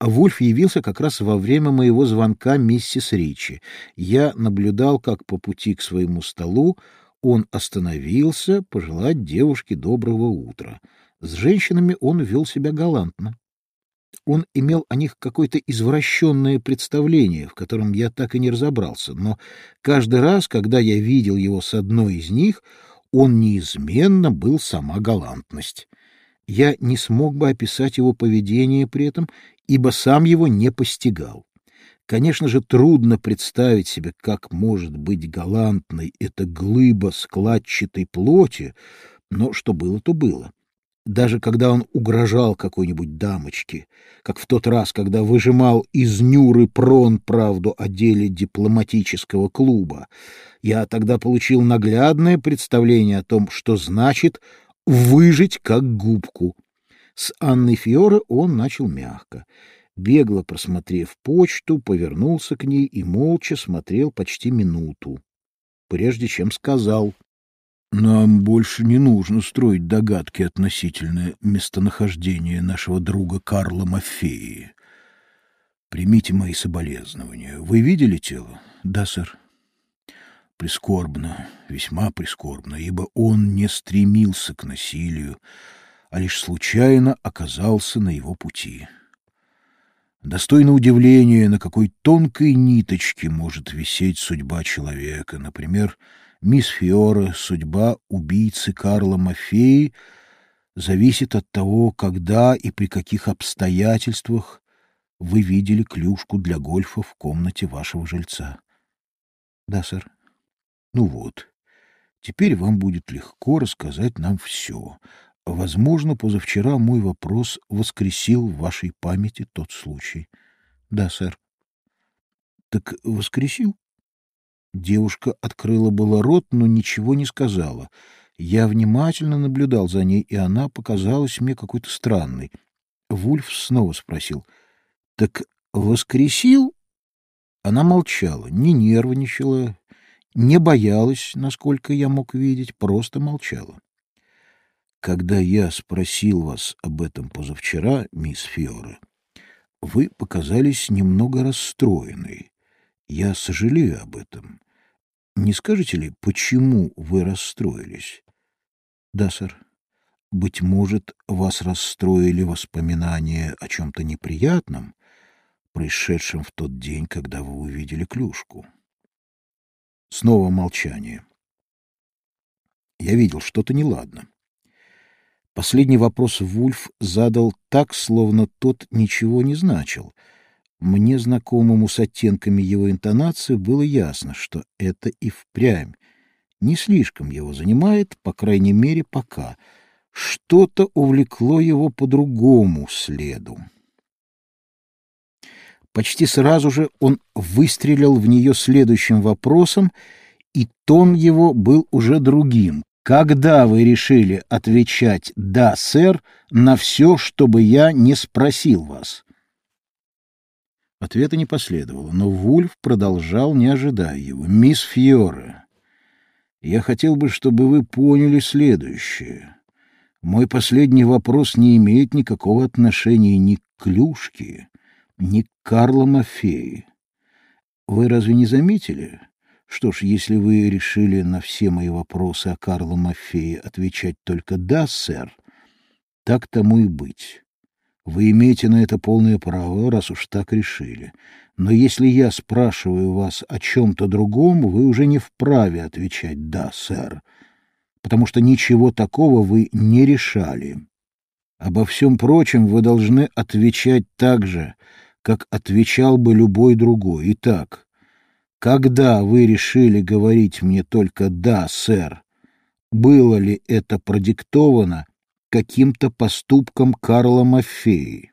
Вульф явился как раз во время моего звонка миссис Ричи. Я наблюдал, как по пути к своему столу он остановился пожелать девушке доброго утра. С женщинами он вел себя галантно. Он имел о них какое-то извращенное представление, в котором я так и не разобрался, но каждый раз, когда я видел его с одной из них, он неизменно был сама галантность. Я не смог бы описать его поведение при этом, ибо сам его не постигал. Конечно же, трудно представить себе, как может быть галантной эта глыба складчатой плоти, но что было, то было. Даже когда он угрожал какой-нибудь дамочке, как в тот раз, когда выжимал из Нюры Прон правду о деле дипломатического клуба, я тогда получил наглядное представление о том, что значит выжить как губку. С Анной Фиоре он начал мягко. Бегло просмотрев почту, повернулся к ней и молча смотрел почти минуту, прежде чем сказал. — Нам больше не нужно строить догадки относительно местонахождения нашего друга Карла Мафеи. Примите мои соболезнования. Вы видели тело? — Да, сэр. Прискорбно, весьма прискорбно, ибо он не стремился к насилию, а лишь случайно оказался на его пути. Достойно удивления, на какой тонкой ниточке может висеть судьба человека. Например, мисс Фиора, судьба убийцы Карла Мафеи, зависит от того, когда и при каких обстоятельствах вы видели клюшку для гольфа в комнате вашего жильца. — Да, сэр. Ну вот, теперь вам будет легко рассказать нам все. Возможно, позавчера мой вопрос воскресил в вашей памяти тот случай. Да, сэр. Так воскресил? Девушка открыла было рот, но ничего не сказала. Я внимательно наблюдал за ней, и она показалась мне какой-то странной. Вульф снова спросил. — Так воскресил? Она молчала, не нервничала, не боялась, насколько я мог видеть, просто молчала. Когда я спросил вас об этом позавчера, мисс Фиора, вы показались немного расстроенной. Я сожалею об этом. Не скажете ли, почему вы расстроились? Да, сэр. Быть может, вас расстроили воспоминания о чем-то неприятном, происшедшем в тот день, когда вы увидели клюшку. Снова молчание. Я видел что-то неладно. Последний вопрос Вульф задал так, словно тот ничего не значил. Мне, знакомому с оттенками его интонации, было ясно, что это и впрямь не слишком его занимает, по крайней мере, пока. Что-то увлекло его по другому следу. Почти сразу же он выстрелил в нее следующим вопросом, и тон его был уже другим. «Когда вы решили отвечать «да, сэр» на все, чтобы я не спросил вас?» Ответа не последовало, но Вульф продолжал, не ожидая его. «Мисс Фьоре, я хотел бы, чтобы вы поняли следующее. Мой последний вопрос не имеет никакого отношения ни к клюшке, ни к Карло Мафеи. Вы разве не заметили? Что ж, если вы решили на все мои вопросы о Карло Мафее отвечать только «да, сэр», так тому и быть. Вы имеете на это полное право, раз уж так решили. Но если я спрашиваю вас о чем-то другом, вы уже не вправе отвечать «да, сэр», потому что ничего такого вы не решали. Обо всем прочем вы должны отвечать так же, как отвечал бы любой другой. Итак, когда вы решили говорить мне только «да, сэр», было ли это продиктовано каким-то поступком Карла Мафеи?